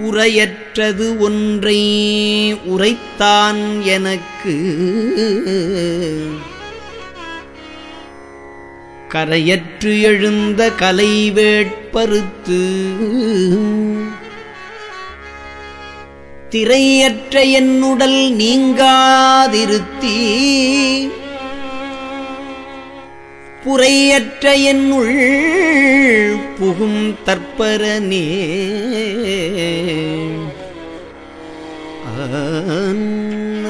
உரையற்றது ஒன்றை உரைத்தான் எனக்கு. கரையற்று எழுந்த கலை வேட்பருத்து திரையற்ற என்னுடல் நீங்காதிருத்தி புரையற்ற என்னுள் புகும் தற்பரனே. न